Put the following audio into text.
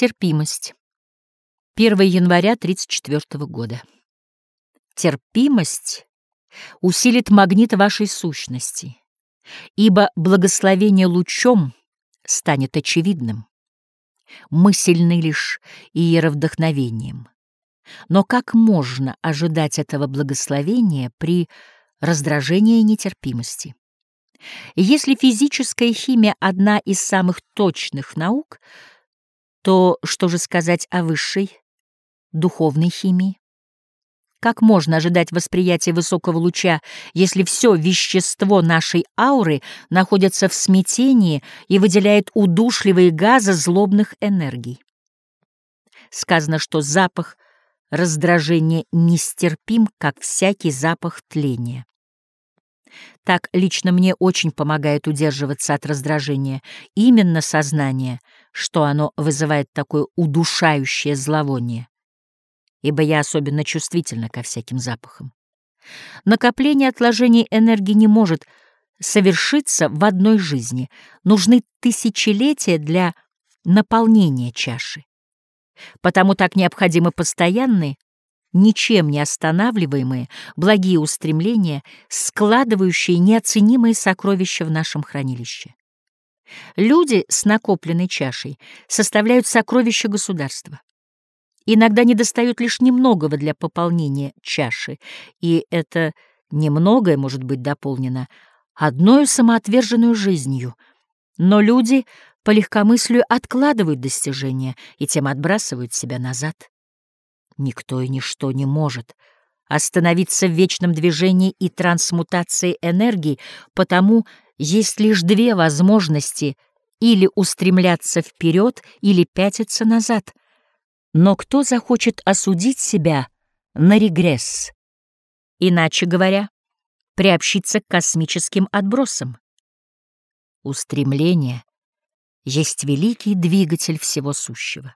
Терпимость. 1 января 34 года. Терпимость усилит магнит вашей сущности, ибо благословение лучом станет очевидным. Мы сильны лишь иеровдохновением. Но как можно ожидать этого благословения при раздражении и нетерпимости? Если физическая химия — одна из самых точных наук, то что же сказать о высшей духовной химии? Как можно ожидать восприятия высокого луча, если все вещество нашей ауры находится в смятении и выделяет удушливые газы злобных энергий? Сказано, что запах раздражения нестерпим, как всякий запах тления. Так лично мне очень помогает удерживаться от раздражения именно сознание, что оно вызывает такое удушающее зловоние, ибо я особенно чувствительна ко всяким запахам. Накопление отложений энергии не может совершиться в одной жизни. Нужны тысячелетия для наполнения чаши. Потому так необходимы постоянные ничем не останавливаемые, благие устремления, складывающие неоценимые сокровища в нашем хранилище. Люди с накопленной чашей составляют сокровища государства. Иногда недостает лишь немногого для пополнения чаши, и это немногое может быть дополнено одной самоотверженную жизнью. Но люди по легкомыслию откладывают достижения и тем отбрасывают себя назад. Никто и ничто не может остановиться в вечном движении и трансмутации энергии, потому есть лишь две возможности — или устремляться вперед, или пятиться назад. Но кто захочет осудить себя на регресс? Иначе говоря, приобщиться к космическим отбросам. Устремление есть великий двигатель всего сущего.